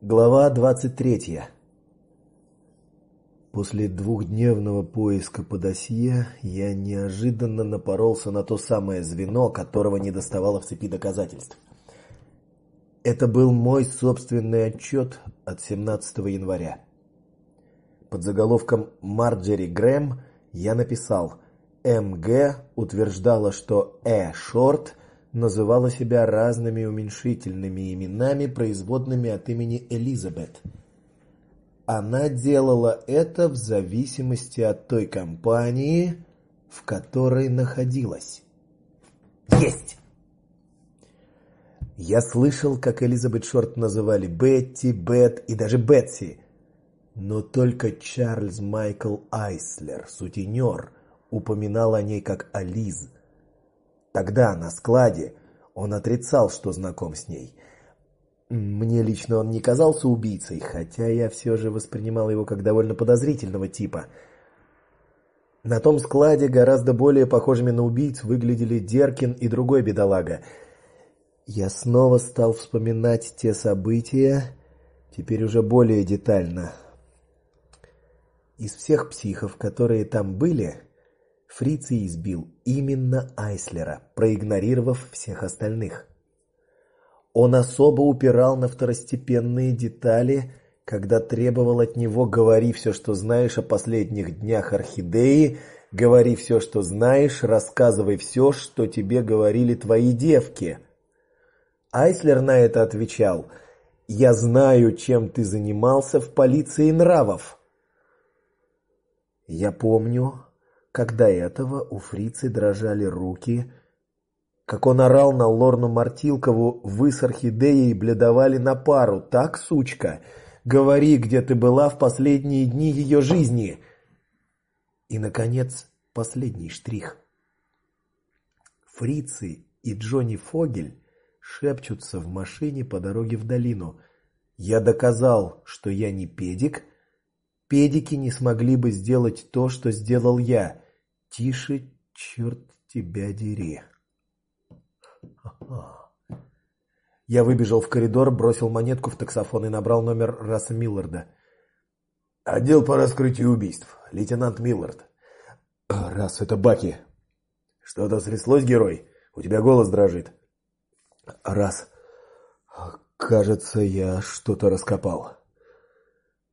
Глава 23. После двухдневного поиска по досье я неожиданно напоролся на то самое звено, которого не доставало в цепи доказательств. Это был мой собственный отчет от 17 января. Под заголовком Марджери Грэм я написал: МГ утверждала, что Э Шорт называла себя разными уменьшительными именами, производными от имени Элизабет. Она делала это в зависимости от той компании, в которой находилась. Есть. Я слышал, как Элизабет Шорт называли Бетти, Бет и даже Бетси. Но только Чарльз Майкл Айслер, сутенер, упоминал о ней как о Лиз. Тогда на складе он отрицал, что знаком с ней. Мне лично он не казался убийцей, хотя я все же воспринимал его как довольно подозрительного типа. На том складе гораздо более похожими на убийц выглядели Деркин и другой бедолага. Я снова стал вспоминать те события, теперь уже более детально. Из всех психов, которые там были, Фриций избил именно Айслера, проигнорировав всех остальных. Он особо упирал на второстепенные детали, когда требовал от него: "Говори все, что знаешь о последних днях орхидеи, говори все, что знаешь, рассказывай все, что тебе говорили твои девки". Айслер на это отвечал: "Я знаю, чем ты занимался в полиции нравов". Я помню, до этого у фрицы дрожали руки, как он орал на Лорну Мартилкову: "Вы с орхидеей бледовали на пару, так, сучка? Говори, где ты была в последние дни ее жизни". И наконец, последний штрих. Фрицы и Джонни Фогель шепчутся в машине по дороге в долину. Я доказал, что я не педик. Педики не смогли бы сделать то, что сделал я. Тише, черт тебя дери. Я выбежал в коридор, бросил монетку в таксофон и набрал номер Расса Милларда. Отдел по раскрытию убийств. Лейтенант Миллард. Раз это Баки. Что-то стряслось, герой? У тебя голос дрожит. Раз. Кажется, я что-то раскопал.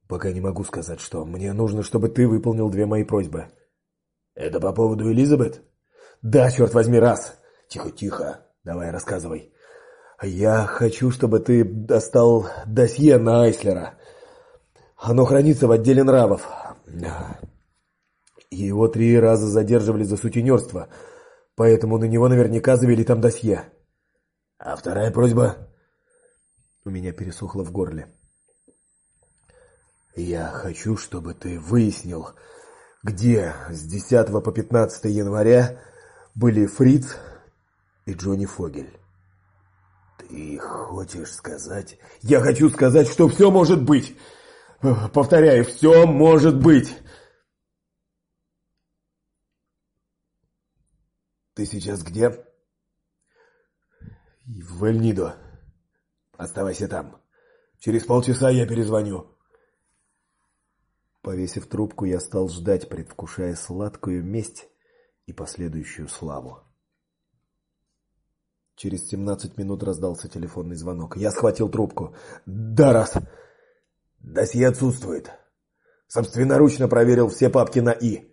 Пока не могу сказать, что. Мне нужно, чтобы ты выполнил две мои просьбы. Это по поводу Элизабет? Да, черт возьми, раз. Тихо, тихо. Давай, рассказывай. Я хочу, чтобы ты достал досье на Айслера. Оно хранится в отделе нравов. Его три раза задерживали за сутенерство, поэтому на него наверняка завели там досье. А вторая просьба? У меня пересохло в горле. Я хочу, чтобы ты выяснил, где с 10 по 15 января были Фриц и Джонни Фогель. Ты хочешь сказать? Я хочу сказать, что все может быть. Повторяю, все может быть. Ты сейчас где? В Эльнидо. Оставайся там. Через полчаса я перезвоню. Повесив трубку, я стал ждать, предвкушая сладкую месть и последующую славу. Через 17 минут раздался телефонный звонок. Я схватил трубку. "Да, раз. Досье отсутствует. Собственноручно проверил все папки на И.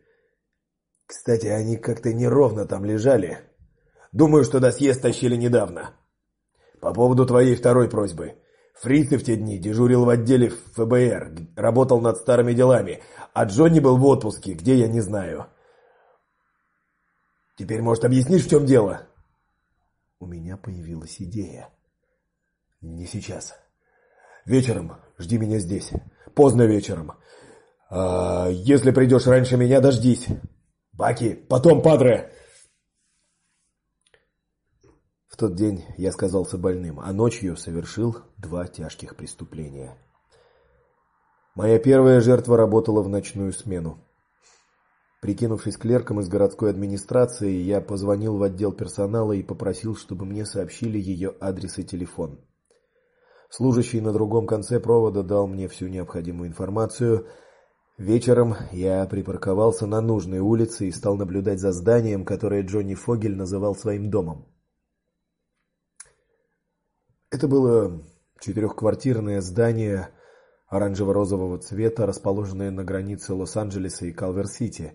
Кстати, они как-то неровно там лежали. Думаю, что досье стащили недавно. По поводу твоей второй просьбы. Фрицы в те дни дежурил в отделе ФБР, работал над старыми делами, а Джонни был в отпуске, где я не знаю. Теперь, может, объяснишь, в чем дело? У меня появилась идея. Не сейчас. Вечером жди меня здесь. Поздно вечером. А если придешь раньше меня, дождись. Баки, потом, падре. В тот день я сказался больным, а ночью совершил два тяжких преступления. Моя первая жертва работала в ночную смену. Прикинувшись клерком из городской администрации, я позвонил в отдел персонала и попросил, чтобы мне сообщили ее адрес и телефон. Служащий на другом конце провода дал мне всю необходимую информацию. Вечером я припарковался на нужной улице и стал наблюдать за зданием, которое Джонни Фогель называл своим домом. Это было четырехквартирное здание оранжево-розового цвета, расположенное на границе Лос-Анджелеса и Калвер-Сити,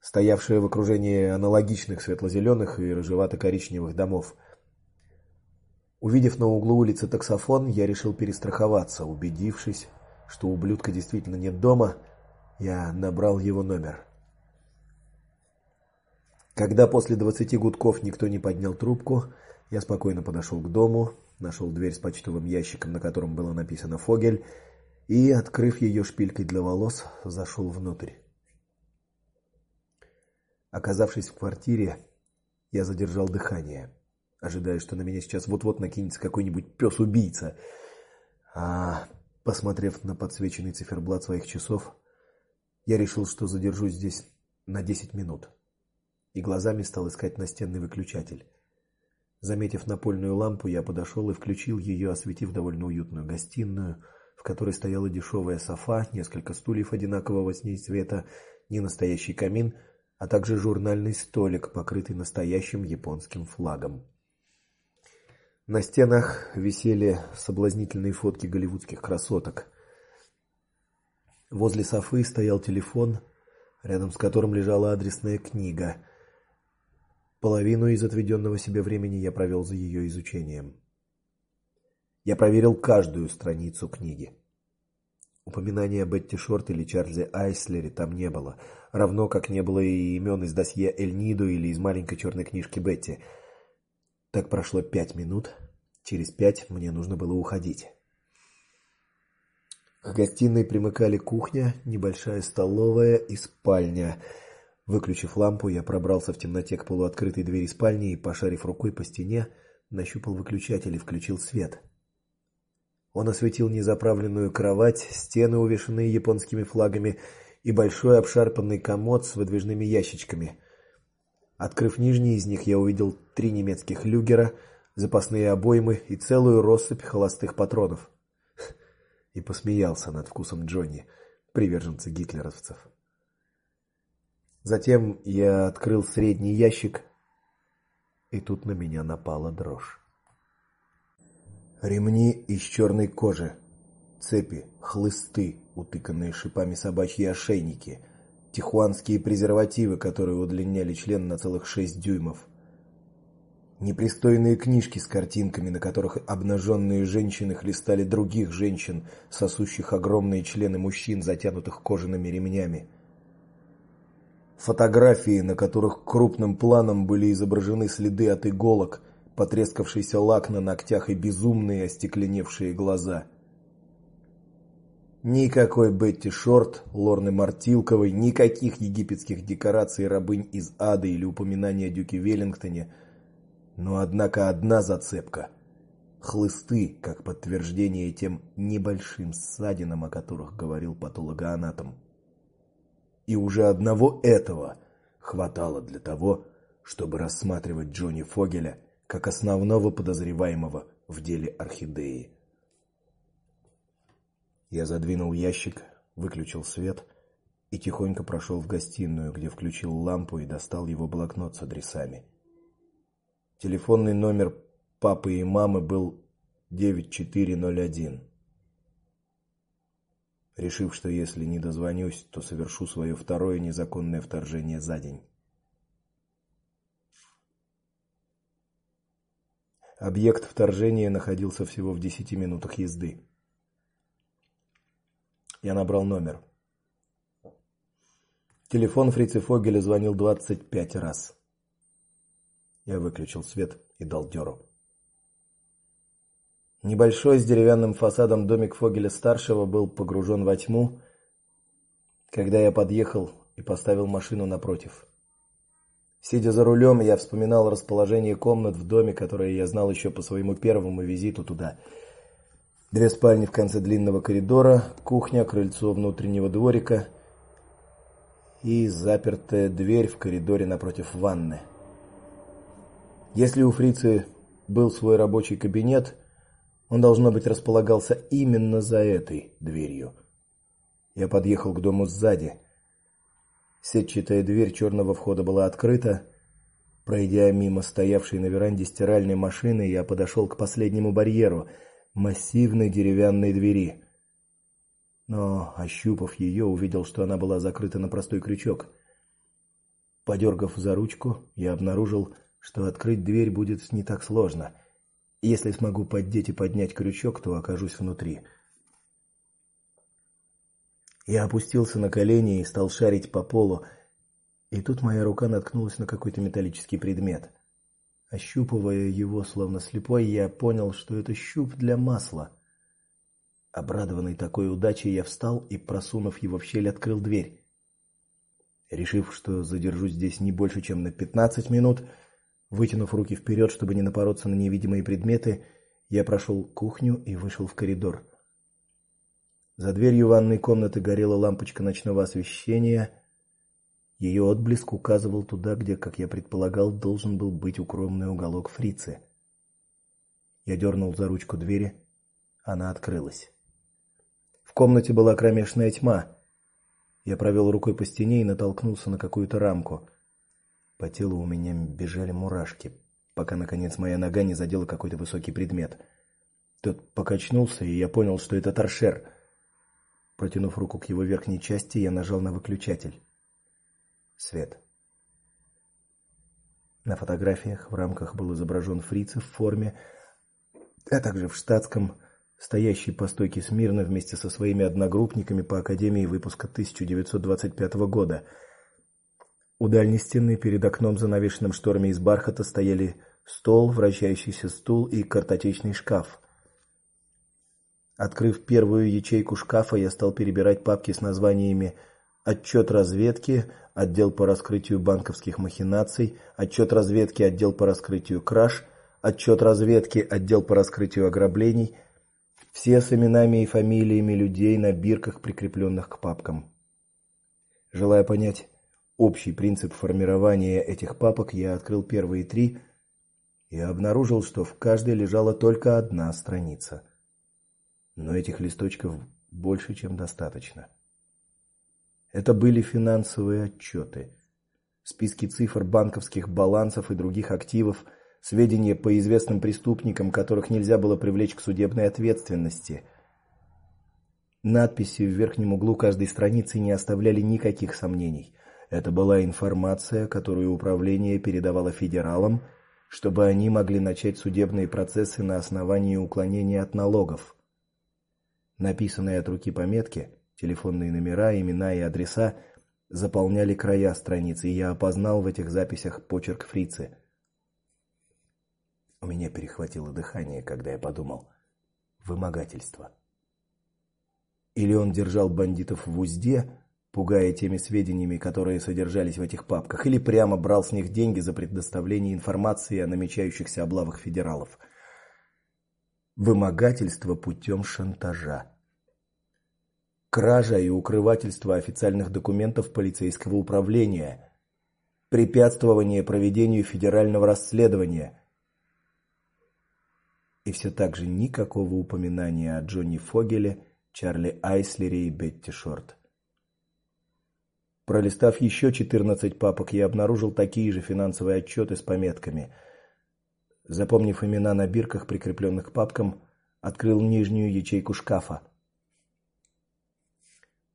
стоявшее в окружении аналогичных светло-зеленых и рыжевато-коричневых домов. Увидев на углу улицы таксофон, я решил перестраховаться, убедившись, что ублюдка действительно нет дома, я набрал его номер. Когда после двадцати гудков никто не поднял трубку, я спокойно подошел к дому, нашел дверь с почтовым ящиком, на котором было написано Фогель, и, открыв ее шпилькой для волос, зашел внутрь. Оказавшись в квартире, я задержал дыхание, ожидая, что на меня сейчас вот-вот накинется какой-нибудь пес убийца А, посмотрев на подсвеченный циферблат своих часов, я решил, что задержусь здесь на 10 минут. И глазами стал искать настенный выключатель. Заметив напольную лампу, я подошел и включил ее, осветив довольно уютную гостиную, в которой стояла дешевая софа, несколько стульев одинакового с ней цвета, ненастоящий камин, а также журнальный столик, покрытый настоящим японским флагом. На стенах висели соблазнительные фотки голливудских красоток. Возле софы стоял телефон, рядом с которым лежала адресная книга. Половину из отведенного себе времени я провел за ее изучением. Я проверил каждую страницу книги. Упоминания Бетти Шорт или Чарльзе Айслере там не было, равно как не было и имен из досье Эль Нидо или из маленькой черной книжки Бетти. Так прошло пять минут. Через пять мне нужно было уходить. К гостиной примыкали кухня, небольшая столовая и спальня. Выключив лампу, я пробрался в темноте к полуоткрытой двери спальни и, пошарив рукой по стене, нащупал выключатель и включил свет. Он осветил незаправленную кровать, стены, увешанные японскими флагами, и большой обшарпанный комод с выдвижными ящичками. Открыв нижний из них, я увидел три немецких люгера, запасные обоймы и целую россыпь холостых патронов. И посмеялся над вкусом Джонни, приверженца гитлеровцев. Затем я открыл средний ящик, и тут на меня напала дрожь. Ремни из черной кожи, цепи, хлысты, утыканные шипами собачьи ошейники, тихуанские презервативы, которые удлиняли член на целых шесть дюймов. Непристойные книжки с картинками, на которых обнаженные женщины хлестали других женщин, сосущих огромные члены мужчин, затянутых кожаными ремнями фотографии, на которых крупным планом были изображены следы от иголок, потрескавшийся лак на ногтях и безумные остекленевшие глаза. Никакой Бетти Шорт, Лорны Мартилковой, никаких египетских декораций рабынь из ада или упоминания о Дюке Веллингтоне, но однако одна зацепка хлысты, как подтверждение тем небольшим ссадинам, о которых говорил патологоанатом. И уже одного этого хватало для того, чтобы рассматривать Джонни Фогеля как основного подозреваемого в деле орхидеи. Я задвинул ящик, выключил свет и тихонько прошел в гостиную, где включил лампу и достал его блокнот с адресами. Телефонный номер папы и мамы был 9401. Решив, что если не дозвонюсь, то совершу свое второе незаконное вторжение за день. Объект вторжения находился всего в десяти минутах езды. Я набрал номер. Телефон фрица Фогеля звонил 25 раз. Я выключил свет и дал дёру. Небольшой с деревянным фасадом домик Фогеля старшего был погружен во тьму, когда я подъехал и поставил машину напротив. Сидя за рулем, я вспоминал расположение комнат в доме, которое я знал еще по своему первому визиту туда. Две спальни в конце длинного коридора, кухня, крыльцо внутреннего дворика и запертая дверь в коридоре напротив ванны. Если у фрицы был свой рабочий кабинет, Он должно быть располагался именно за этой дверью. Я подъехал к дому сзади. Сетчатая дверь черного входа была открыта. Пройдя мимо стоявшей на веранде стиральной машины, я подошел к последнему барьеру массивной деревянной двери. Но, ощупав ее, увидел, что она была закрыта на простой крючок. Подергав за ручку, я обнаружил, что открыть дверь будет не так сложно. Если смогу поддеть и поднять крючок, то окажусь внутри. Я опустился на колени и стал шарить по полу, и тут моя рука наткнулась на какой-то металлический предмет. Ощупывая его словно слепой, я понял, что это щуп для масла. Обрадованный такой удачей, я встал и, просунув его в щель, открыл дверь. Решив, что задержусь здесь не больше, чем на пятнадцать минут, вытянув руки вперед, чтобы не напороться на невидимые предметы, я прошел кухню и вышел в коридор. За дверью ванной комнаты горела лампочка ночного освещения. Ее отблеск указывал туда, где, как я предполагал, должен был быть укромный уголок фрицы. Я дернул за ручку двери, она открылась. В комнате была кромешная тьма. Я провел рукой по стене и натолкнулся на какую-то рамку. По телу у меня бежали мурашки, пока наконец моя нога не задела какой-то высокий предмет. Тот покачнулся, и я понял, что это торшер. Протянув руку к его верхней части, я нажал на выключатель. Свет. На фотографиях в рамках был изображен фриц в форме, а также в штатском стоящий по стойке смирно вместе со своими одногруппниками по академии выпуска 1925 года. У дальней стены перед окном, занавешенным шторами из бархата, стояли стол, вращающийся стул и картотечный шкаф. Открыв первую ячейку шкафа, я стал перебирать папки с названиями Отчет разведки, отдел по раскрытию банковских махинаций, отчет разведки, отдел по раскрытию краж, отчет разведки, отдел по раскрытию ограблений, все с именами и фамилиями людей на бирках, прикрепленных к папкам. Желая понять общий принцип формирования этих папок, я открыл первые три и обнаружил, что в каждой лежала только одна страница. Но этих листочков больше, чем достаточно. Это были финансовые отчеты, списки цифр банковских балансов и других активов, сведения по известным преступникам, которых нельзя было привлечь к судебной ответственности. Надписи в верхнем углу каждой страницы не оставляли никаких сомнений. Это была информация, которую управление передавало федералам, чтобы они могли начать судебные процессы на основании уклонения от налогов. Написанные от руки пометки, телефонные номера, имена и адреса заполняли края страницы, и я опознал в этих записях почерк фрицы. У меня перехватило дыхание, когда я подумал: вымогательство. Или он держал бандитов в узде, пугая теми сведениями, которые содержались в этих папках, или прямо брал с них деньги за предоставление информации о намечающихся облавах федералов. Вымогательство путем шантажа. Кража и укрывательство официальных документов полицейского управления. Препятствование проведению федерального расследования и все так же никакого упоминания о Джонни Фогеле, Чарли Айслере и Бетти Шорт. Пролистав еще 14 папок, я обнаружил такие же финансовые отчеты с пометками. Запомнив имена на бирках, прикрепленных к папкам, открыл нижнюю ячейку шкафа.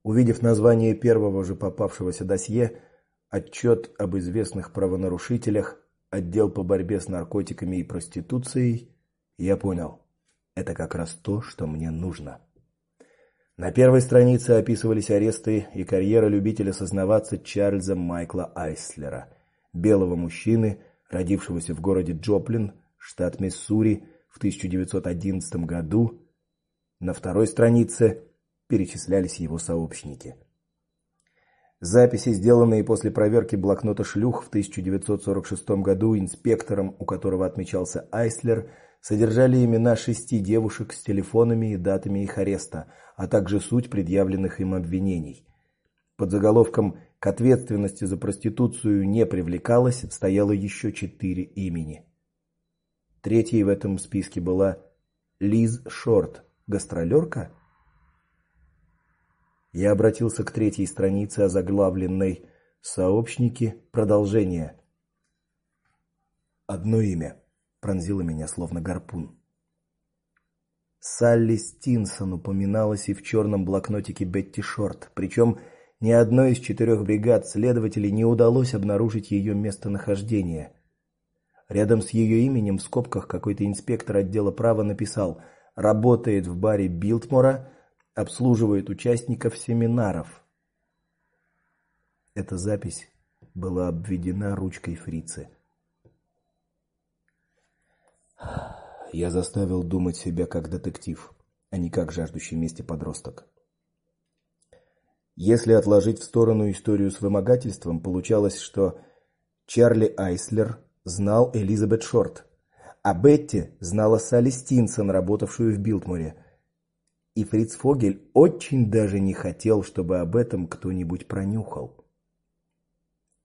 Увидев название первого же попавшегося досье, отчет об известных правонарушителях, отдел по борьбе с наркотиками и проституцией, я понял. Это как раз то, что мне нужно. На первой странице описывались аресты и карьера любителя сознаваться Чарльза Майкла Айслера, белого мужчины, родившегося в городе Джоплин, штат Миссури, в 1911 году. На второй странице перечислялись его сообщники. Записи, сделанные после проверки блокнота шлюх в 1946 году инспектором, у которого отмечался Айслер, содержали имена шести девушек с телефонами и датами их ареста, а также суть предъявленных им обвинений. Под заголовком к ответственности за проституцию не привлекалось стояло еще четыре имени. Третьей в этом списке была Лиз Шорт, гастролерка? Я обратился к третьей странице, озаглавленной «Сообщники. Продолжение». Одно имя пронзило меня словно гарпун. Салли Стинсон упоминалась и в черном блокнотике Бетти Шорт, причем ни одной из четырех бригад следователей не удалось обнаружить ее местонахождение. Рядом с ее именем в скобках какой-то инспектор отдела права написал: "Работает в баре Билтмора, обслуживает участников семинаров". Эта запись была обведена ручкой фрицы. Я заставил думать себя как детектив, а не как жаждущий мести подросток. Если отложить в сторону историю с вымогательством, получалось, что Чарли Айслер знал Элизабет Шорт, а Бетти знала Салли Стинсон, работавшую в Билтморе. И Фриц Фогель очень даже не хотел, чтобы об этом кто-нибудь пронюхал.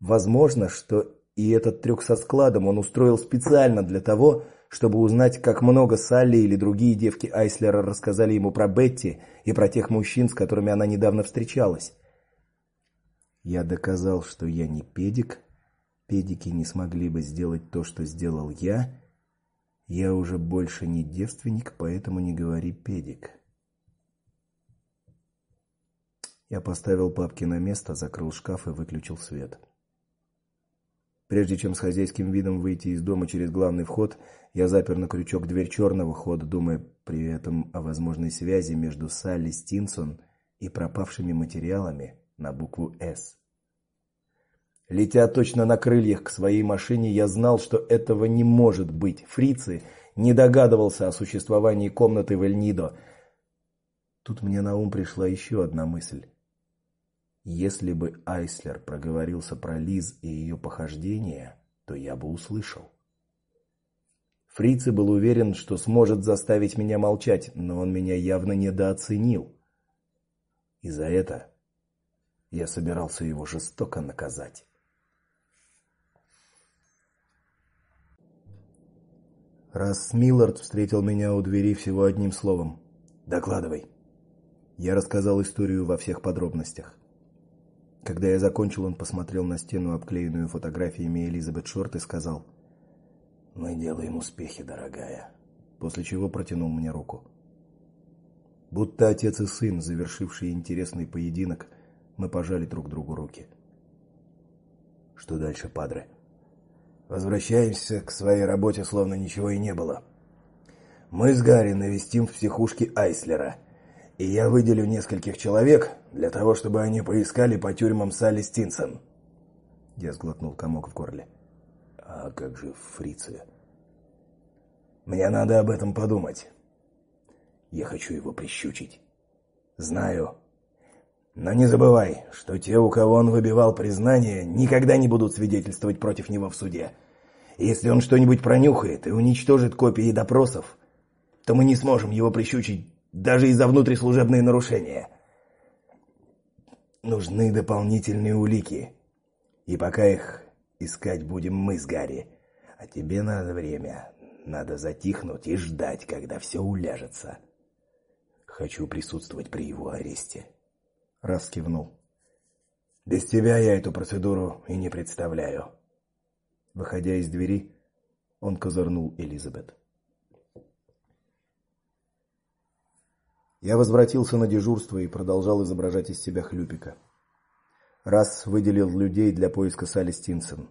Возможно, что и этот трюк со складом он устроил специально для того, чтобы узнать, как много Салли или другие девки Айслера рассказали ему про Бетти и про тех мужчин, с которыми она недавно встречалась. Я доказал, что я не педик, педики не смогли бы сделать то, что сделал я. Я уже больше не девственник, поэтому не говори педик. Я поставил папки на место, закрыл шкаф и выключил свет. Прежде чем с хозяйским видом выйти из дома через главный вход, я запер на крючок дверь черного хода, думая при этом о возможной связи между Салли Стинсон и пропавшими материалами на букву С. Летя точно на крыльях к своей машине, я знал, что этого не может быть. Фрицы не догадывался о существовании комнаты в Эльнидо. Тут мне на ум пришла еще одна мысль. Если бы Айслер проговорился про Лиз и ее похождения, то я бы услышал. Фрицы был уверен, что сможет заставить меня молчать, но он меня явно недооценил. И за это я собирался его жестоко наказать. Раз Миллард встретил меня у двери всего одним словом: "Докладывай". Я рассказал историю во всех подробностях. Когда я закончил, он посмотрел на стену, обклеенную фотографиями Элизабет Шорт и сказал: "Мы делаем успехи, дорогая". После чего протянул мне руку. Будто отец и сын, завершившие интересный поединок, мы пожали друг другу руки. Что дальше, падре? Возвращаемся к своей работе, словно ничего и не было. Мы с Гарри навестим в психушке Айслера и я выделю нескольких человек для того, чтобы они поискали по тюрьмам Салли Стинсон. Я сглотнул комок в горле. А как же фрицы? Мне надо об этом подумать. Я хочу его прищучить. Знаю. Но не забывай, что те, у кого он выбивал признание, никогда не будут свидетельствовать против него в суде. Если он что-нибудь пронюхает и уничтожит копии допросов, то мы не сможем его прищучить даже из-за внутрислужебные нарушения. Нужны дополнительные улики. И пока их искать будем мы с Гарри. А тебе надо время. Надо затихнуть и ждать, когда все уляжется. Хочу присутствовать при его аресте. Раз кивнул. Без тебя я эту процедуру и не представляю. Выходя из двери, он козырнул Элизабет. Я возвратился на дежурство и продолжал изображать из себя хлюпика. Раз выделил людей для поиска Салли Стинсон.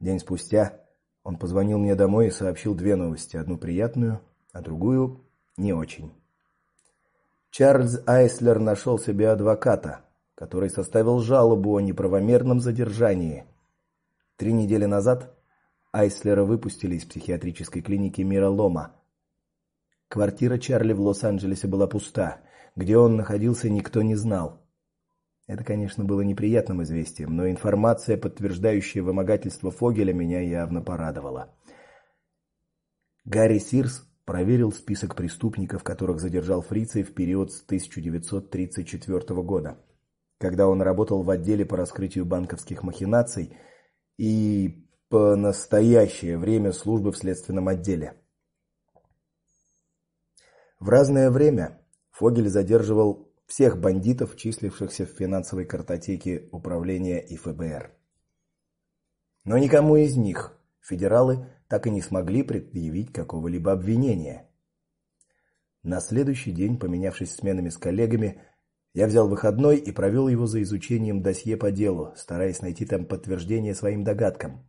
День спустя он позвонил мне домой и сообщил две новости: одну приятную, а другую не очень. Чарльз Айслер нашел себе адвоката, который составил жалобу о неправомерном задержании. Три недели назад Айслера выпустили из психиатрической клиники Мира Лома Квартира Чарли в Лос-Анджелесе была пуста. Где он находился, никто не знал. Это, конечно, было неприятным известием, но информация, подтверждающая вымогательство Фогеля, меня явно порадовала. Гарри Сирс проверил список преступников, которых задержал Фрицей в период с 1934 года, когда он работал в отделе по раскрытию банковских махинаций и по настоящее время службы в следственном отделе. В разное время Фогель задерживал всех бандитов, числившихся в финансовой картотеке управления и ФБР. Но никому из них федералы так и не смогли предъявить какого-либо обвинения. На следующий день, поменявшись сменами с коллегами, я взял выходной и провел его за изучением досье по делу, стараясь найти там подтверждение своим догадкам.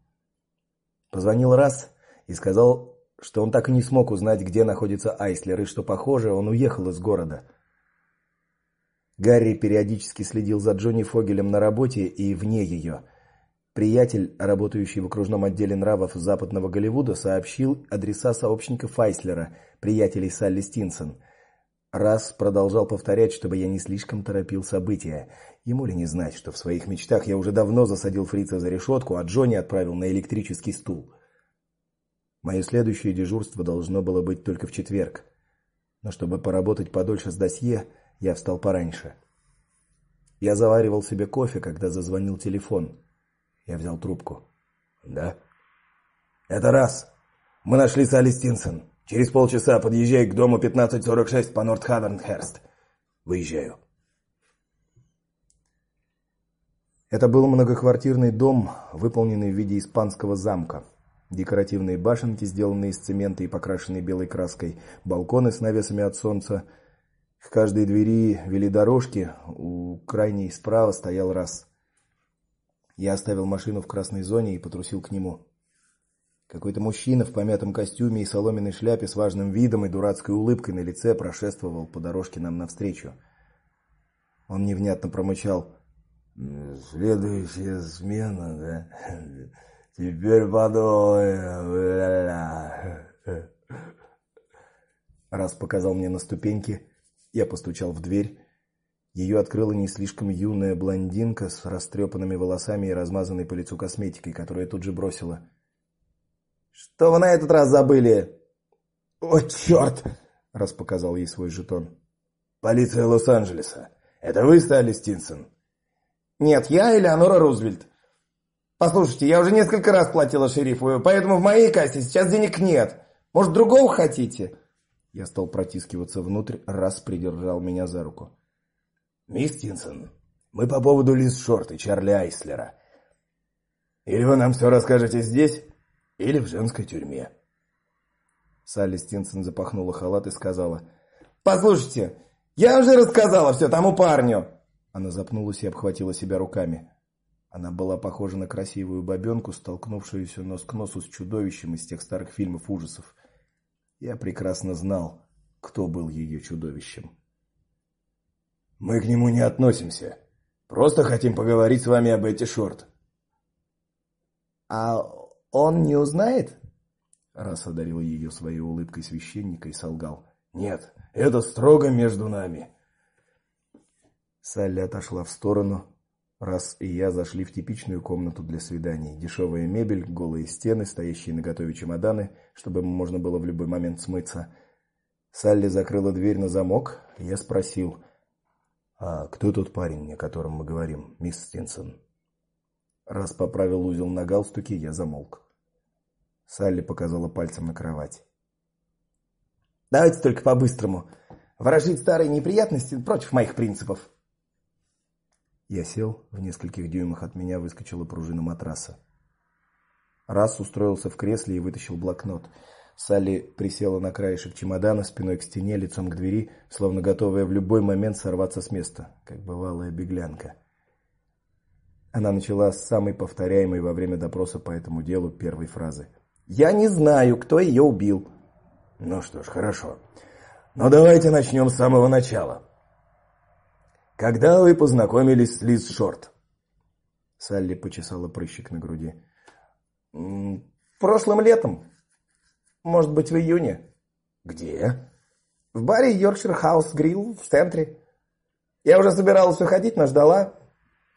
Позвонил раз и сказал, что он так и не смог узнать, где находится Айслер, и что, похоже, он уехал из города. Гарри периодически следил за Джонни Фогелем на работе и вне ее. Приятель, работающий в окружном отделе нравов Западного Голливуда, сообщил адреса сообщников Айслера, приятелей Салли Стинсон. Раз продолжал повторять, чтобы я не слишком торопил события. Ему ли не знать, что в своих мечтах я уже давно засадил фрица за решетку, а Джонни отправил на электрический стул. Мое следующее дежурство должно было быть только в четверг. Но чтобы поработать подольше с досье, я встал пораньше. Я заваривал себе кофе, когда зазвонил телефон. Я взял трубку. Да. Это раз. Мы нашли Салли Стинсон. Через полчаса подъезжай к дому 1546 по Норт-Хавернхерст. Выезжаю. Это был многоквартирный дом, выполненный в виде испанского замка. Декоративные башенки, сделанные из цемента и покрашенные белой краской, балконы с навесами от солнца. К каждой двери вели дорожки, у крайней справа стоял раз. Я оставил машину в красной зоне и потрусил к нему. Какой-то мужчина в помятом костюме и соломенной шляпе с важным видом и дурацкой улыбкой на лице прошествовал по дорожке нам навстречу. Он невнятно промычал: "Следующая смена, да?" Теперь подумаем. Раз показал мне на ступеньки, я постучал в дверь. Ее открыла не слишком юная блондинка с растрепанными волосами и размазанной по лицу косметикой, которую тут же бросила. Что вы на этот раз забыли? О, черт!» Раз показал ей свой жетон. Полиция Лос-Анджелеса. Это вы, Стали Стинсон? Нет, я Элеонора Рузвельт. Послушайте, я уже несколько раз платила шерифу, поэтому в моей кассе сейчас денег нет. Может, другого хотите? Я стал протискиваться внутрь, раз придержал меня за руку. Мисс Тинсон, мы по поводу Лиз Шорт и Чарли Айслера. Или вы нам все расскажете здесь, или в женской тюрьме. Салли Стинсон запахнула халат и сказала: "Послушайте, я уже рассказала все тому парню". Она запнулась и обхватила себя руками. Она была похожа на красивую бабенку, столкнувшуюся нос к носу с чудовищем из тех старых фильмов ужасов. Я прекрасно знал, кто был ее чудовищем. Мы к нему не относимся. Просто хотим поговорить с вами об эти шорт. А он не узнает? Раз одарил ее своей улыбкой священника и солгал: "Нет, это строго между нами". Салли отошла в сторону, Раз и я зашли в типичную комнату для свиданий. Дешевая мебель, голые стены, стоящие на готове чемоданы, чтобы можно было в любой момент смыться. Салли закрыла дверь на замок, я спросил: "А кто тот парень, о котором мы говорим, мисс Стинсон?" Раз поправил узел на галстуке, я замолк. Салли показала пальцем на кровать. Давайте только по-быстрому. Ворожить старые неприятности против моих принципов. Я сел, в нескольких дюймах от меня выскочила пружина матраса. Раз устроился в кресле и вытащил блокнот. Салли присела на краешек чемодана, спиной к стене, лицом к двери, словно готовая в любой момент сорваться с места, как бывалая беглянка. Она начала с самой повторяемой во время допроса по этому делу первой фразы. Я не знаю, кто ее убил. Ну что ж, хорошо. Но давайте начнем с самого начала. Когда вы познакомились с Лиз Шорт? Салли почесала прыщик на груди. Прошлым летом. Может быть, в июне. Где? В баре Yorkshire House Grill в центре. Я уже собиралась уходить, но ждала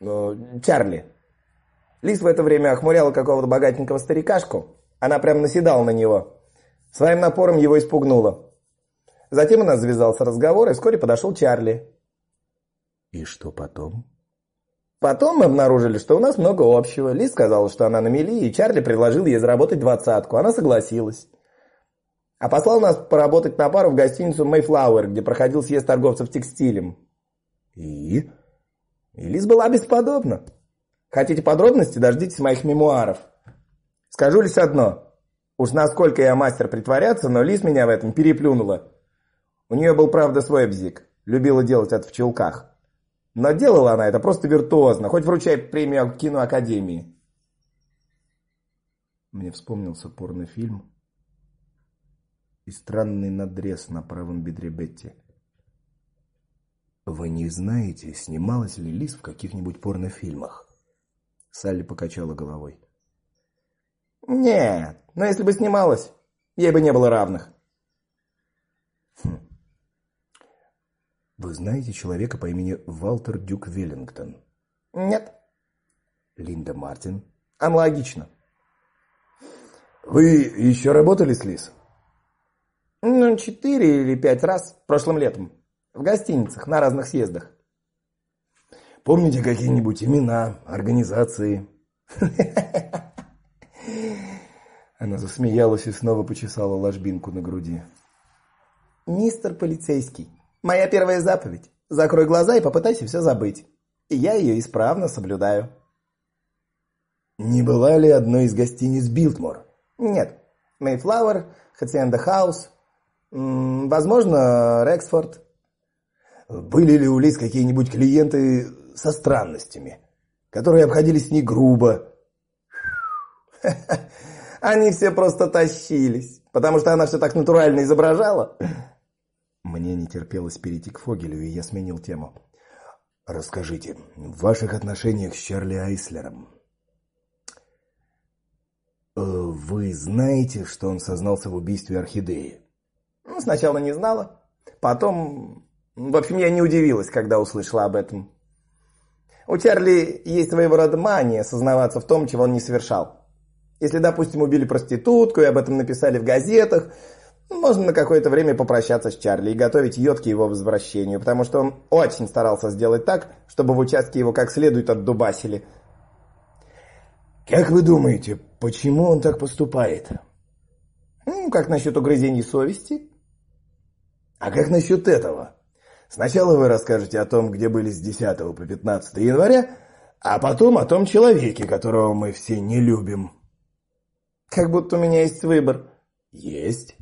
но Чарли. Лиз в это время охмуряла какого-то богатенького старикашку. Она прям наседала на него. Своим напором его испугнула. Затем у нас завязался разговор, и вскоре подошел Чарли. И что потом? Потом мы обнаружили, что у нас много общего. Ли сказала, что она на мели, и Чарли предложил ей заработать двадцатку. Она согласилась. А послал нас поработать на пару в гостиницу Mayflower, где проходил съезд торговцев текстилем. И? И Лиз была бесподобна. Хотите подробности, дождитесь моих мемуаров. Скажу лишь одно. Уж насколько я мастер притворяться, но Лиз меня в этом переплюнула. У нее был, правда, свой бзик. Любила делать это в чулках. Но делала она это просто виртуозно, хоть вручай премию киноакадемии. Мне вспомнился порнофильм и странный надрез на правом бедре Бетти. Вы не знаете, снималась ли Лиз в каких-нибудь порнофильмах? Салли покачала головой. Нет, но если бы снималась, ей бы не было равных. Хм. Вы знаете человека по имени Валтер Дюк Веллингтон? Нет. Линда Мартин? Аналогично. Вы еще работали с Лиз? Ну, четыре или пять раз прошлым летом. В гостиницах, на разных съездах. Помните какие-нибудь имена, организации? Она засмеялась и снова почесала ложбинку на груди. Мистер полицейский, моя первая заповедь. Закрой глаза и попытайся все забыть. И я ее исправно соблюдаю. Не была ли одной из гостиниц Билтмор? Нет. Мейфлауэр, Хациенда Хаус, возможно, Рексфорд. Были ли у Лиз какие-нибудь клиенты со странностями, которые обходились не грубо? Они все просто тащились, потому что она все так натурально изображала. Мне не терпелось перейти к Фогелю, и я сменил тему. Расскажите, в ваших отношениях с Чарли Айслером э, вы знаете, что он сознался в убийстве Орхидеи? Ну, сначала не знала, потом, в общем, я не удивилась, когда услышала об этом. У Чарли есть своего рода мания сознаваться в том, чего он не совершал. Если, допустим, убили проститутку и об этом написали в газетах, можно на какое-то время попрощаться с Чарли и готовить йод к его возвращению, потому что он очень старался сделать так, чтобы в участке его как следует отдубасили. Как вы думаете, почему он так поступает? Ну, как насчет угрызений совести? А как насчет этого? Сначала вы расскажете о том, где были с 10 по 15 января, а потом о том человеке, которого мы все не любим. Как будто у меня есть выбор. Есть.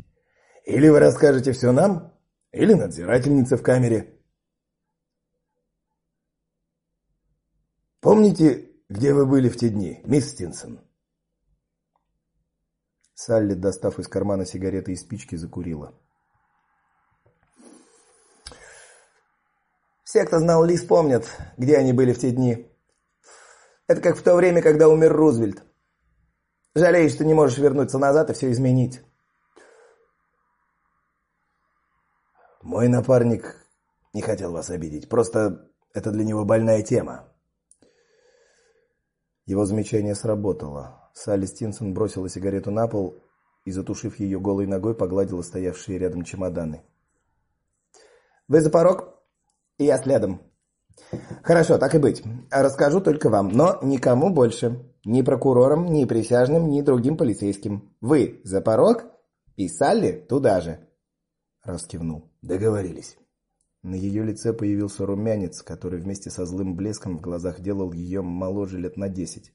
Или вы расскажете все нам, или надзирательнице в камере. Помните, где вы были в те дни, мисс Стинсон? Салли, достав из кармана сигареты и спички, закурила. Все, кто знал Лиз, помнят, где они были в те дни. Это как в то время, когда умер Рузвельт. Жалеешь, что не можешь вернуться назад и все изменить. Мой напарник не хотел вас обидеть. Просто это для него больная тема. Его замечание сработало. Салли Стинсон бросила сигарету на пол и, затушив ее голой ногой, погладила стоявшие рядом чемоданы. Вы за порог, и я следом. Хорошо, так и быть. Расскажу только вам, но никому больше. Ни прокурорам, ни присяжным, ни другим полицейским. Вы за порог и Салли туда же. Раз кивнул. Договорились. На ее лице появился румянец, который вместе со злым блеском в глазах делал ее моложе лет на десять.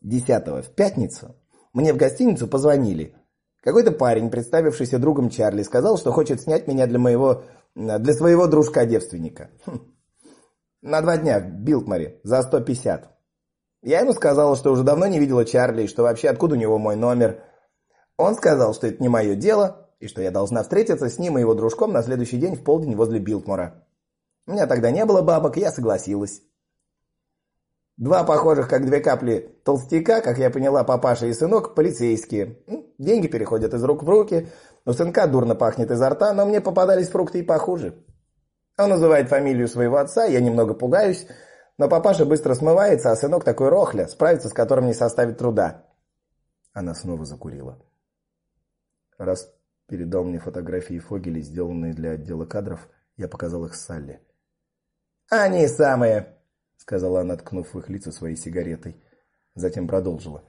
Десятого в пятницу мне в гостиницу позвонили. Какой-то парень, представившийся другом Чарли, сказал, что хочет снять меня для моего для своего дружка-девственника. Хм. На два дня в Билтморе за 150. Я ему сказала, что уже давно не видела Чарли, и что вообще откуда у него мой номер. Он сказал, что это не мое дело, и что я должна встретиться с ним и его дружком на следующий день в полдень возле Билтмора. У меня тогда не было бабок, я согласилась. Два похожих, как две капли, толстяка, как я поняла, папаша и сынок, полицейские. Деньги переходят из рук в руки, у сынка дурно пахнет изо рта, но мне попадались фрукты и похуже. Он называет фамилию своего отца, я немного пугаюсь, но папаша быстро смывается, а сынок такой рохля, справиться с которым не составит труда. Она снова закурила. Раз передал мне фотографии Фогеля, сделанные для отдела кадров, я показал их Салли. «Они самые!» — сказала она, ткнув в их лица своей сигаретой. Затем продолжила.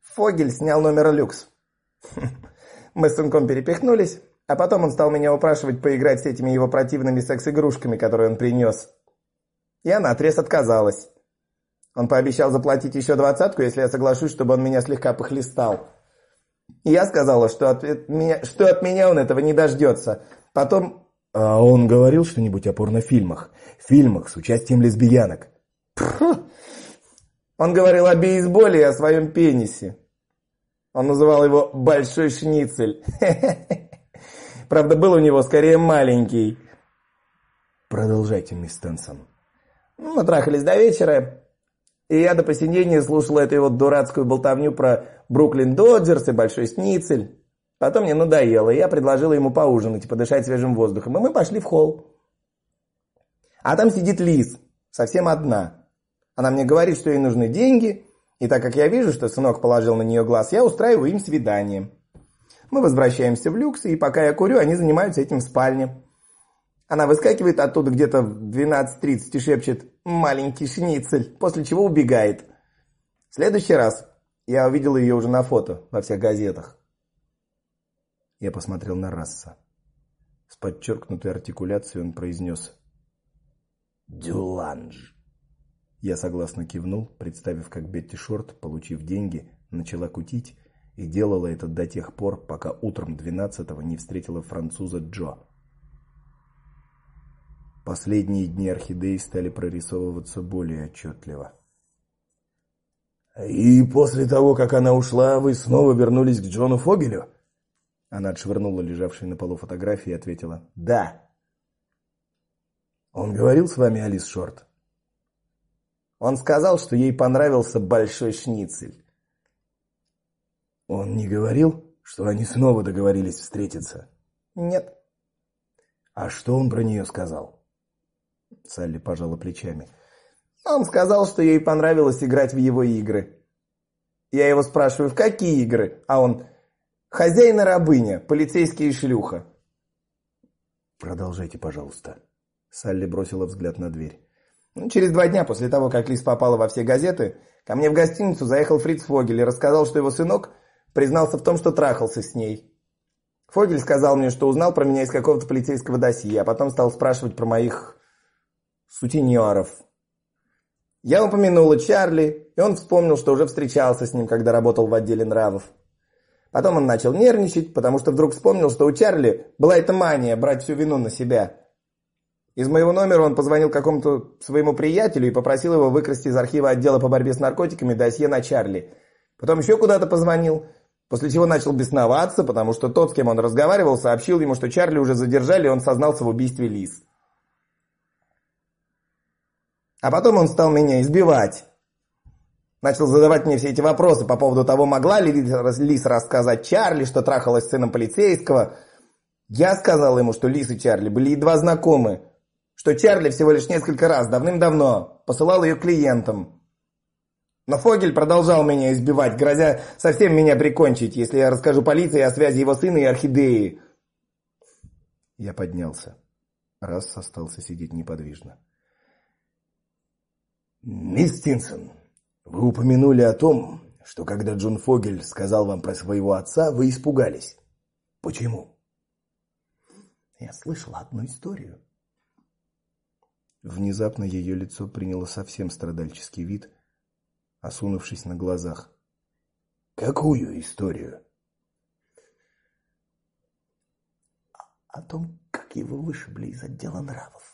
«Фогель снял номер люкс. Мы с сынком перепихнулись, а потом он стал меня упрашивать поиграть с этими его противными секс-игрушками, которые он принес. Я наотрез отказалась. Он пообещал заплатить еще двадцатку, если я соглашусь, чтобы он меня слегка похлестал. И я сказала, что от, меня, что от меня он этого не дождется. Потом... А он говорил что-нибудь о порнофильмах? Фильмах с участием лесбиянок? Он говорил о бейсболе и о своем пенисе. Он называл его «большой шницель». Правда, был у него скорее маленький. Продолжайте, мисс Стенсон. Мы трахались до вечера, и я до посинения слушала эту вот дурацкую болтовню про Бруклин Доджерс и Большой Шницель. Потом мне надоело, и я предложила ему поужинать подышать свежим воздухом, и мы пошли в холл. А там сидит Лиз, совсем одна. Она мне говорит, что ей нужны деньги, и так как я вижу, что сынок положил на нее глаз, я устраиваю им свидание. Мы возвращаемся в люкс, и пока я курю, они занимаются этим в спальне. Она выскакивает оттуда где-то в 12.30 и шепчет «маленький шницель», после чего убегает. В следующий раз я увидел ее уже на фото во всех газетах. Я посмотрел на Расса. С подчеркнутой артикуляцией он произнес «Дюланж». Я согласно кивнул, представив, как Бетти Шорт, получив деньги, начала кутить и делала это до тех пор, пока утром 12-го не встретила француза Джо. Последние дни орхидеи стали прорисовываться более отчетливо. И после того, как она ушла, вы снова вернулись к Джону Фогелю? Она отшвырнула лежавшие на полу фотографии и ответила: "Да". Он говорил с вами, Алис Шорт? Он сказал, что ей понравился большой шницель. Он не говорил, что они снова договорились встретиться? Нет. А что он про нее сказал? Салли пожала плечами. Он сказал, что ей понравилось играть в его игры. Я его спрашиваю, в какие игры? А он хозяин и рабыня, полицейский и шлюха. Продолжайте, пожалуйста. Салли бросила взгляд на дверь. Ну, через два дня после того, как Лиз попала во все газеты, ко мне в гостиницу заехал Фриц Фогель и рассказал, что его сынок признался в том, что трахался с ней. Фогель сказал мне, что узнал про меня из какого-то полицейского досье, а потом стал спрашивать про моих сутенеров. Я упомянула Чарли, и он вспомнил, что уже встречался с ним, когда работал в отделе нравов. Потом он начал нервничать, потому что вдруг вспомнил, что у Чарли была эта мания брать всю вину на себя. Из моего номера он позвонил какому-то своему приятелю и попросил его выкрасть из архива отдела по борьбе с наркотиками досье на Чарли. Потом еще куда-то позвонил, после чего начал бесноваться, потому что тот, с кем он разговаривал, сообщил ему, что Чарли уже задержали, и он сознался в убийстве Лиз. А потом он стал меня избивать. Начал задавать мне все эти вопросы по поводу того, могла ли Лиз рассказать Чарли, что трахалась с сыном полицейского. Я сказал ему, что Лиз и Чарли были едва знакомы, что Чарли всего лишь несколько раз давным-давно посылал ее клиентам. Но Фогель продолжал меня избивать, грозя совсем меня прикончить, если я расскажу полиции о связи его сына и орхидеи. Я поднялся. Раз остался сидеть неподвижно. Мисс Тинсон, вы упомянули о том, что когда Джон Фогель сказал вам про своего отца, вы испугались. Почему? Я слышала одну историю. Внезапно ее лицо приняло совсем страдальческий вид, осунувшись на глазах. Какую историю? О том, как его вышибли из отдела нравов.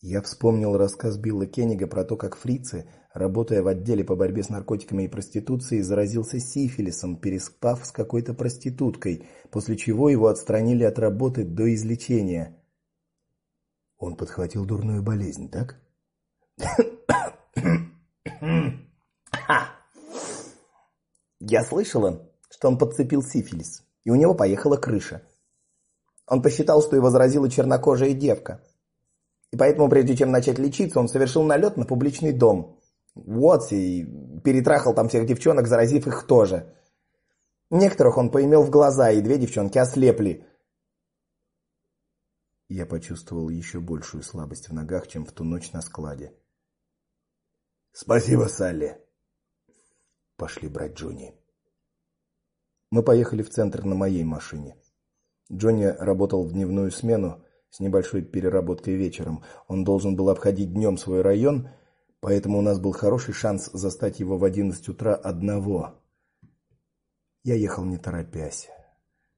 Я вспомнил рассказ Билла Кеннига про то, как фрицы, работая в отделе по борьбе с наркотиками и проституцией, заразился сифилисом, переспав с какой-то проституткой, после чего его отстранили от работы до излечения. Он подхватил дурную болезнь, так? Я слышала, что он подцепил сифилис, и у него поехала крыша. Он посчитал, что его заразила чернокожая девка. И поэтому, прежде чем начать лечиться, он совершил налет на публичный дом. Вот, и перетрахал там всех девчонок, заразив их тоже. Некоторых он поимел в глаза, и две девчонки ослепли. Я почувствовал еще большую слабость в ногах, чем в ту ночь на складе. Спасибо, Салли. Пошли брать Джонни. Мы поехали в центр на моей машине. Джонни работал в дневную смену с небольшой переработкой вечером. Он должен был обходить днем свой район, поэтому у нас был хороший шанс застать его в одиннадцать утра одного. Я ехал не торопясь,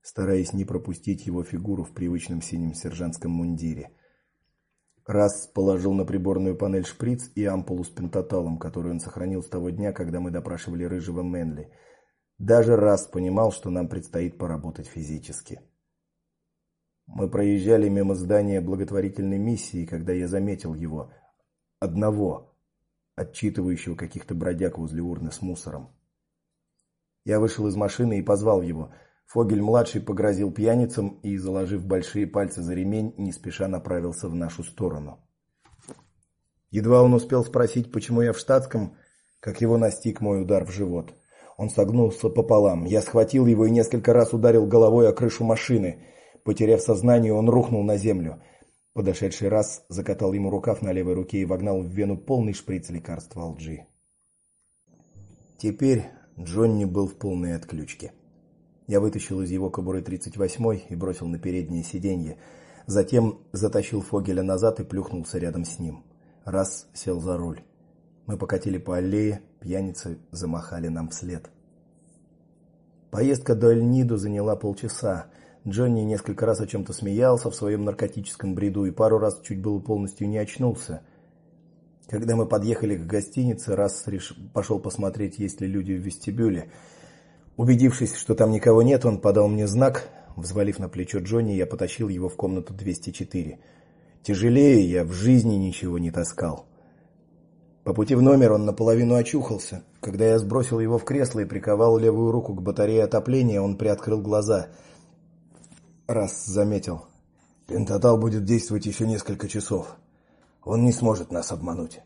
стараясь не пропустить его фигуру в привычном синем сержантском мундире. Раз положил на приборную панель шприц и ампулу с пентатолом, которую он сохранил с того дня, когда мы допрашивали рыжего Мэнли. Даже раз понимал, что нам предстоит поработать физически. Мы проезжали мимо здания благотворительной миссии, когда я заметил его одного, отчитывающего каких-то бродяг возле урны с мусором. Я вышел из машины и позвал его. Фогель младший погрозил пьяницам и, заложив большие пальцы за ремень, не спеша направился в нашу сторону. Едва он успел спросить, почему я в штатском, как его настиг мой удар в живот. Он согнулся пополам. Я схватил его и несколько раз ударил головой о крышу машины. Потеряв сознание, он рухнул на землю. Подошедший раз закатал ему рукав на левой руке и вогнал в вену полный шприц лекарства Алджи. Теперь Джонни был в полной отключке. Я вытащил из его кобуры 38-й и бросил на переднее сиденье. Затем затащил Фогеля назад и плюхнулся рядом с ним. Раз сел за руль. Мы покатили по аллее, пьяницы замахали нам вслед. Поездка до Эльниду заняла полчаса. Джонни несколько раз о чем то смеялся в своем наркотическом бреду и пару раз чуть было полностью не очнулся. Когда мы подъехали к гостинице, раз пошел посмотреть, есть ли люди в вестибюле. Убедившись, что там никого нет, он подал мне знак. Взвалив на плечо Джонни, я потащил его в комнату 204. Тяжелее я в жизни ничего не таскал. По пути в номер он наполовину очухался. Когда я сбросил его в кресло и приковал левую руку к батарее отопления, он приоткрыл глаза. Раз заметил: "Пентатал будет действовать еще несколько часов. Он не сможет нас обмануть".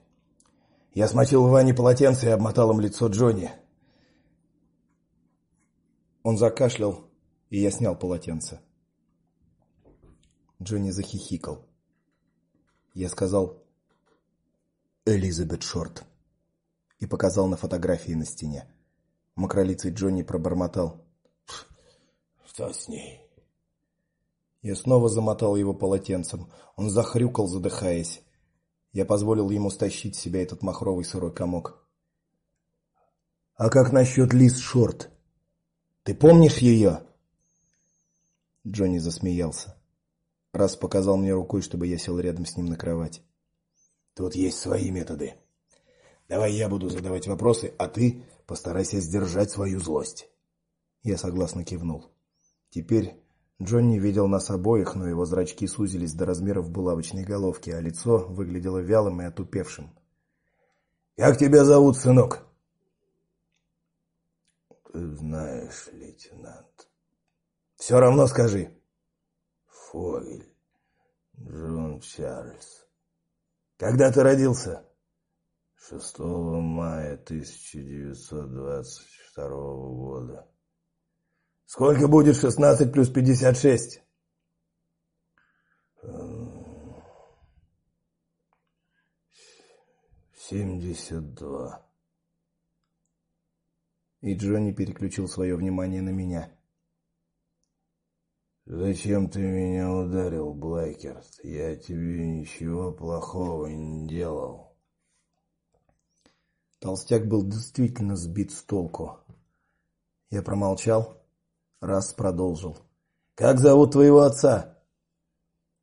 Я смочил в ванне полотенце и обмотал им лицо Джонни. Он закашлял, и я снял полотенце. Джонни захихикал. Я сказал: "Элизабет Шорт" и показал на фотографии на стене. Макролицый Джонни пробормотал: "Что с ней?" Я снова замотал его полотенцем. Он захрюкал, задыхаясь. Я позволил ему стащить с себя этот махровый сырой комок. А как насчет Лиз Шорт? Ты помнишь ее?» Джонни засмеялся. Раз показал мне рукой, чтобы я сел рядом с ним на кровать. Тут есть свои методы. Давай я буду задавать вопросы, а ты постарайся сдержать свою злость. Я согласно кивнул. Теперь Джонни видел нас обоих, но его зрачки сузились до размеров булавочной головки, а лицо выглядело вялым и отупевшим. Как тебя зовут, сынок?» знаешь, лейтенант. Все равно скажи. Фогель. Джон Чарльз. Когда ты родился? 6 мая 1922 года. Сколько будет 16 плюс 56? Семьдесят два. И Джонни переключил свое внимание на меня. Зачем ты меня ударил, Блайкерст? Я тебе ничего плохого не делал. Толстяк был действительно сбит с толку. Я промолчал, раз продолжил. Как зовут твоего отца?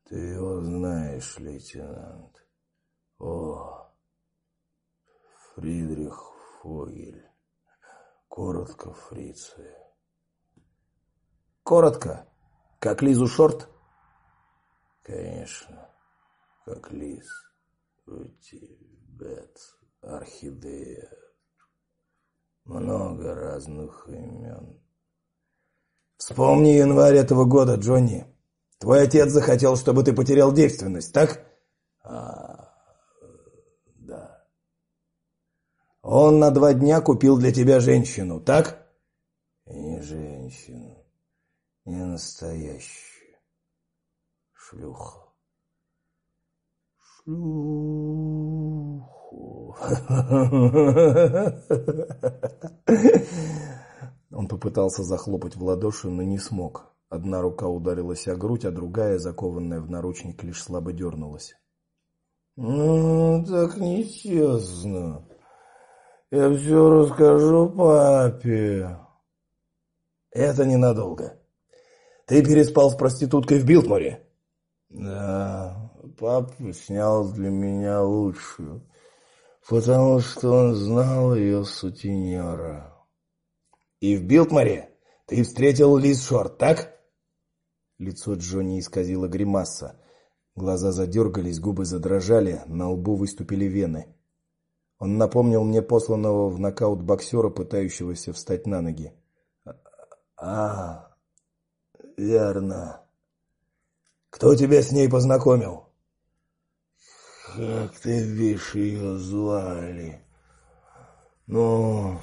Ты его знаешь, лейтенант. О, Фридрих Фогель. Коротко, фрицы. Коротко, как Лизу Шорт? Конечно, как Лиз. Бет, орхидея. Много разных имен. Вспомни январь этого года, Джонни. Твой отец захотел, чтобы ты потерял девственность, так? А, Он на два дня купил для тебя женщину, так? Не женщину, не настоящую. Шлюха. Шлюху. Он попытался захлопать в ладоши, но не смог. Одна рука ударилась о грудь, а другая, закованная в наручник, лишь слабо дернулась. «Ну, так нечестно. Я все расскажу папе». «Это ненадолго. Ты переспал с проституткой в Билтморе?» «Да, папа снял для меня лучшую, потому что он знал ее сутенера». «И в Билтморе ты встретил Лиз Шорт, так?» Лицо Джонни исказило гримаса. Глаза задергались, губы задрожали, на лбу выступили вены. Он напомнил мне посланного в нокаут боксера, пытающегося встать на ноги. А, верно. Кто тебя с ней познакомил? Как ты бишь ее звали? Ну,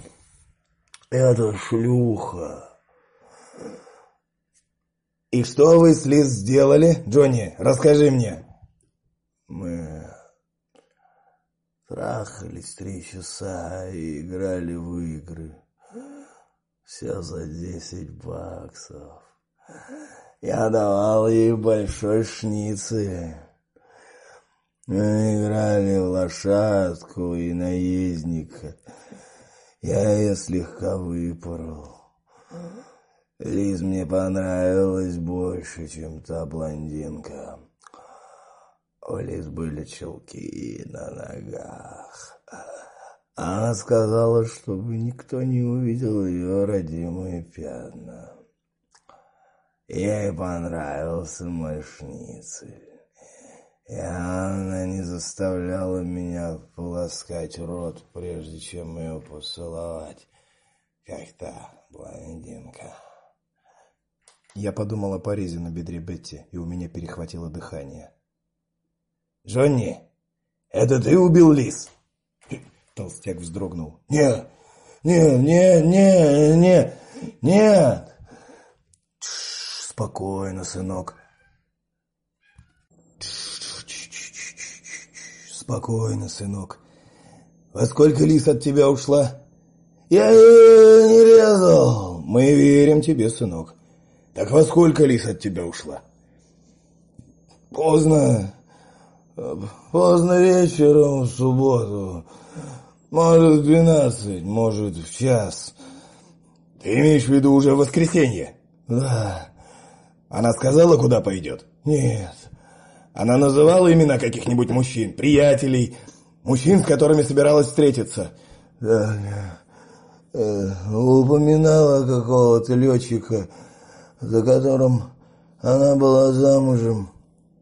это шлюха. И что вы с Лиз сделали, Джонни? Расскажи мне. Мы трахались три часа и играли в игры. Все за десять баксов. Я давал ей большой шницель. Мы играли в лошадку и наездника. Я ее слегка выпорол. Лиз мне понравилась больше, чем та блондинка. У Лиз были челки на ногах. Она сказала, чтобы никто не увидел ее родимые пятна. Ей понравился мой шницель. И она не заставляла меня полоскать рот, прежде чем ее поцеловать, как та блондинка. Я подумал о порезе на бедре Бетти, и у меня перехватило дыхание. «Джонни, это ты убил Лис?» Толстяк вздрогнул. «Нет, нет, нет, нет, нет, нет!» «Спокойно, сынок. Спокойно, сынок. Во сколько лис от тебя ушла?» «Я ее не резал!» «Мы верим тебе, сынок. Так во сколько лис от тебя ушла?» «Поздно. Поздно вечером в субботу. Может, в двенадцать, может, в час». «Ты имеешь в виду уже воскресенье?» «Да». Она сказала, куда пойдет? Нет. Она называла имена каких-нибудь мужчин, приятелей, мужчин, с которыми собиралась встретиться? Да, э, упоминала какого-то летчика, за которым она была замужем.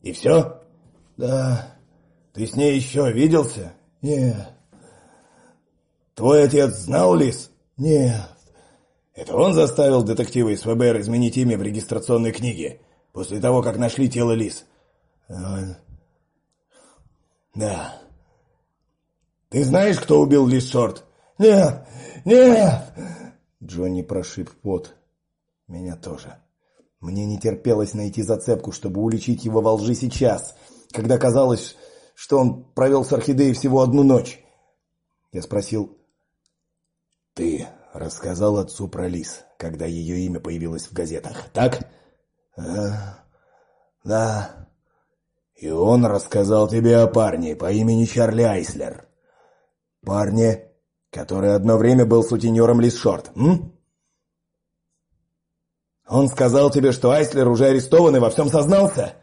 И все? Да. Ты с ней еще виделся? Нет. Твой отец знал Лис? Нет. Это он заставил детектива из ФБР изменить имя в регистрационной книге после того, как нашли тело Лис? Да. Ты знаешь, кто убил Лис Шорт? Нет, нет. Джонни прошиб пот. Меня тоже. Мне не терпелось найти зацепку, чтобы уличить его во лжи сейчас, когда казалось, что он провел с орхидеей всего одну ночь. Я спросил: "Ты рассказал отцу про Лис, когда ее имя появилось в газетах, так? А, да. И он рассказал тебе о парне по имени Чарли Айслер. Парне, который одно время был сутенером Лис Шорт, м? Он сказал тебе, что Айслер уже арестован и во всем сознался?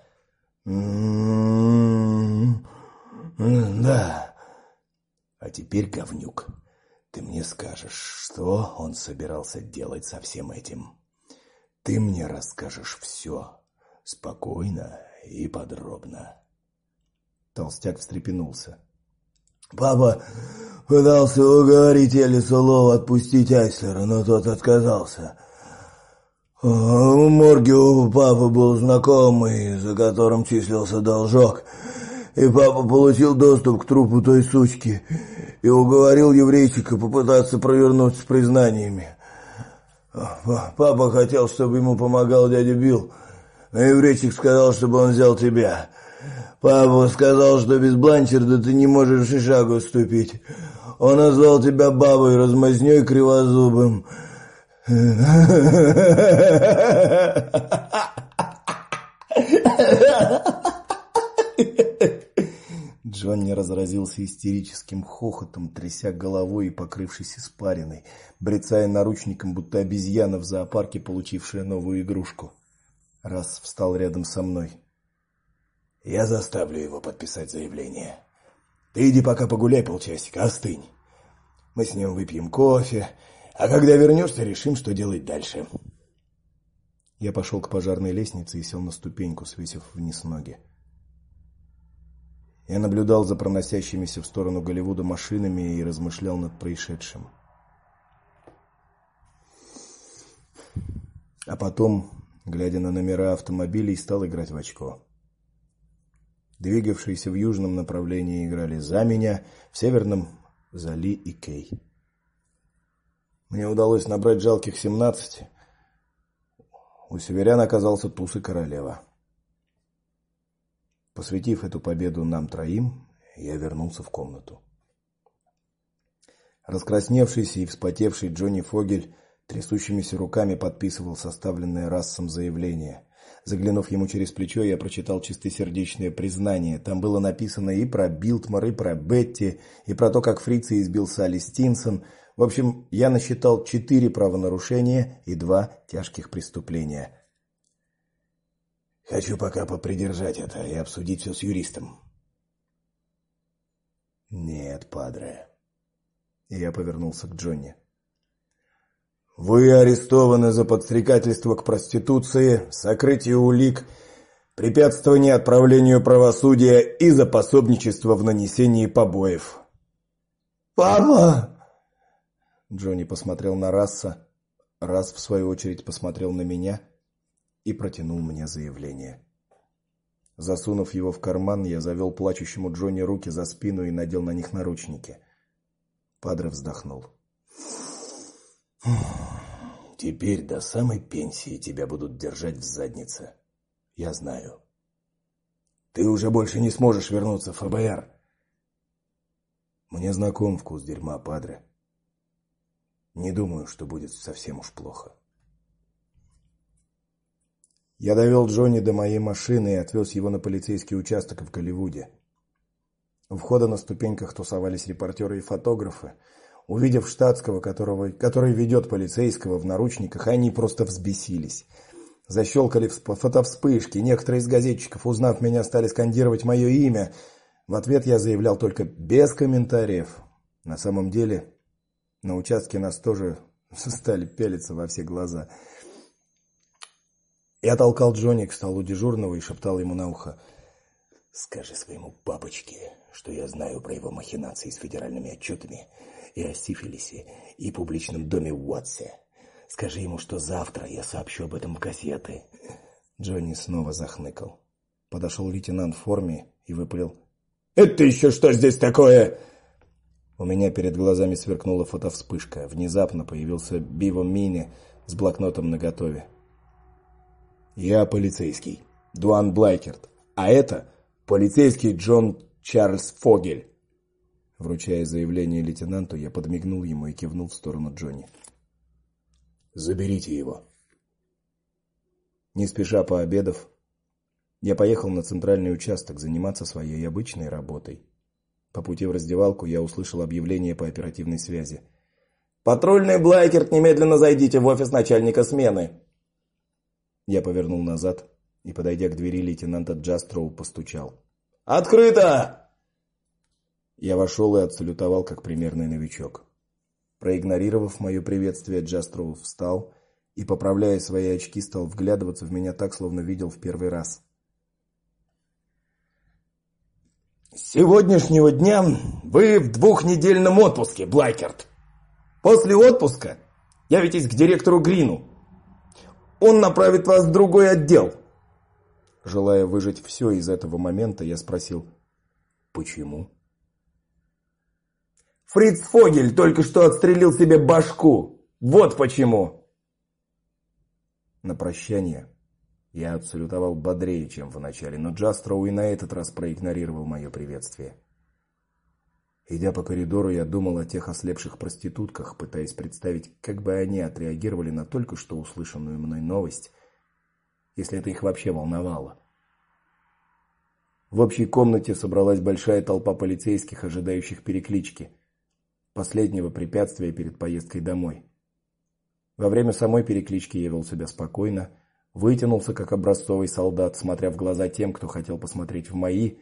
М-м-м. Да. А теперь, говнюк, ты мне скажешь, что он собирался делать со всем этим. Ты мне расскажешь все, спокойно и подробно. Толстяк встрепенулся. Папа пытался уговорить Элису Лоу отпустить Айслера, но тот отказался. В морге у папы был знакомый, за которым числился должок, и папа получил доступ к трупу той сучки и уговорил еврейчика попытаться провернуть с признаниями. Папа хотел, чтобы ему помогал дядя Билл, но еврейчик сказал, чтобы он взял тебя. Папа сказал, что без Бланчерда ты не можешь и шагу ступить. Он назвал тебя бабой, размазнёй кривозубым. Джонни разразился истерическим хохотом, тряся головой и покрывшись испариной, брецая наручником, будто обезьяна в зоопарке, получившая новую игрушку. Раз встал рядом со мной. Я заставлю его подписать заявление. Ты иди пока погуляй полчасика, остынь. Мы с ним выпьем кофе, а когда вернешься, решим, что делать дальше. Я пошел к пожарной лестнице и сел на ступеньку, свесив вниз ноги. Я наблюдал за проносящимися в сторону Голливуда машинами и размышлял над происшедшим. А потом, глядя на номера автомобилей, стал играть в очко. Двигавшиеся в южном направлении играли за меня, в северном за Ли и Кей. Мне удалось набрать жалких семнадцать. У северян оказался туз и королева. Посвятив эту победу нам троим, я вернулся в комнату. Раскрасневшийся и вспотевший Джонни Фогель трясущимися руками подписывал составленное Рассом заявление. Заглянув ему через плечо, я прочитал чистосердечное признание. Там было написано и про Билтмар, и про Бетти, и про то, как фрицы избил Салли Стинсон. В общем, я насчитал четыре правонарушения и два тяжких преступления. Хочу пока попридержать это и обсудить все с юристом. Нет, падре. Я повернулся к Джонни. Вы арестованы за подстрекательство к проституции, сокрытие улик, препятствование отправлению правосудия и за пособничество в нанесении побоев. Папа! Джонни посмотрел на Расса, Расс в свою очередь посмотрел на меня и протянул мне заявление. Засунув его в карман, я завел плачущему Джонни руки за спину и надел на них наручники. Падре вздохнул. Теперь до самой пенсии тебя будут держать в заднице. Я знаю. Ты уже больше не сможешь вернуться в ФБР. Мне знаком вкус дерьма, падре. Не думаю, что будет совсем уж плохо. Я довел Джонни до моей машины и отвез его на полицейский участок в Голливуде. У входа на ступеньках тусовались репортеры и фотографы. Увидев штатского, которого, который ведет полицейского в наручниках, они просто взбесились. Защелкали фотовспышки. Некоторые из газетчиков, узнав меня, стали скандировать мое имя. В ответ я заявлял только без комментариев. На самом деле, на участке нас тоже стали пялиться во все глаза. Я толкал Джонни к столу дежурного и шептал ему на ухо: "Скажи своему папочке, что я знаю про его махинации с федеральными отчетами и о сифилисе и публичном доме Уотсе. Скажи ему, что завтра я сообщу об этом в газеты". Джонни снова захныкал. Подошел лейтенант в форме и выпалил: "Это еще что здесь такое?" У меня перед глазами сверкнула фотовспышка. Внезапно появился Биво Мини с блокнотом наготове. Я полицейский, Дуан Блайкерт, а это полицейский Джон Чарльз Фогель. Вручая заявление лейтенанту, я подмигнул ему и кивнул в сторону Джонни. Заберите его. Не спеша пообедав, я поехал на центральный участок заниматься своей обычной работой. По пути в раздевалку я услышал объявление по оперативной связи. Патрульный Блайкерт, немедленно зайдите в офис начальника смены. Я повернул назад и, подойдя к двери лейтенанта Джастроу, постучал. Открыто! Я вошел и отсалютовал как примерный новичок. Проигнорировав мое приветствие, Джастроу встал и, поправляя свои очки, стал вглядываться в меня так, словно видел в первый раз. С сегодняшнего дня вы в двухнедельном отпуске, Блайкерт. После отпуска явитесь к директору Грину. Он направит вас в другой отдел. Желая выжать все из этого момента, я спросил: "Почему?" Фриц Фогель только что отстрелил себе башку. Вот почему. На прощание я отсалютовал бодрее, чем в начале, но Джастроу и на этот раз проигнорировал мое приветствие. Идя по коридору, я думал о тех ослепших проститутках, пытаясь представить, как бы они отреагировали на только что услышанную мной новость, если это их вообще волновало. В общей комнате собралась большая толпа полицейских, ожидающих переклички, последнего препятствия перед поездкой домой. Во время самой переклички я вел себя спокойно, вытянулся как образцовый солдат, смотря в глаза тем, кто хотел посмотреть в мои,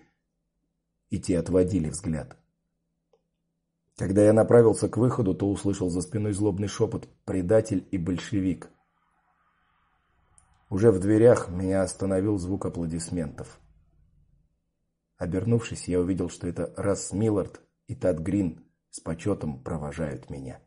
и те отводили взгляд. Когда я направился к выходу, то услышал за спиной злобный шепот «предатель и большевик». Уже в дверях меня остановил звук аплодисментов. Обернувшись, я увидел, что это Расс Миллард и Тат Грин с почетом провожают меня.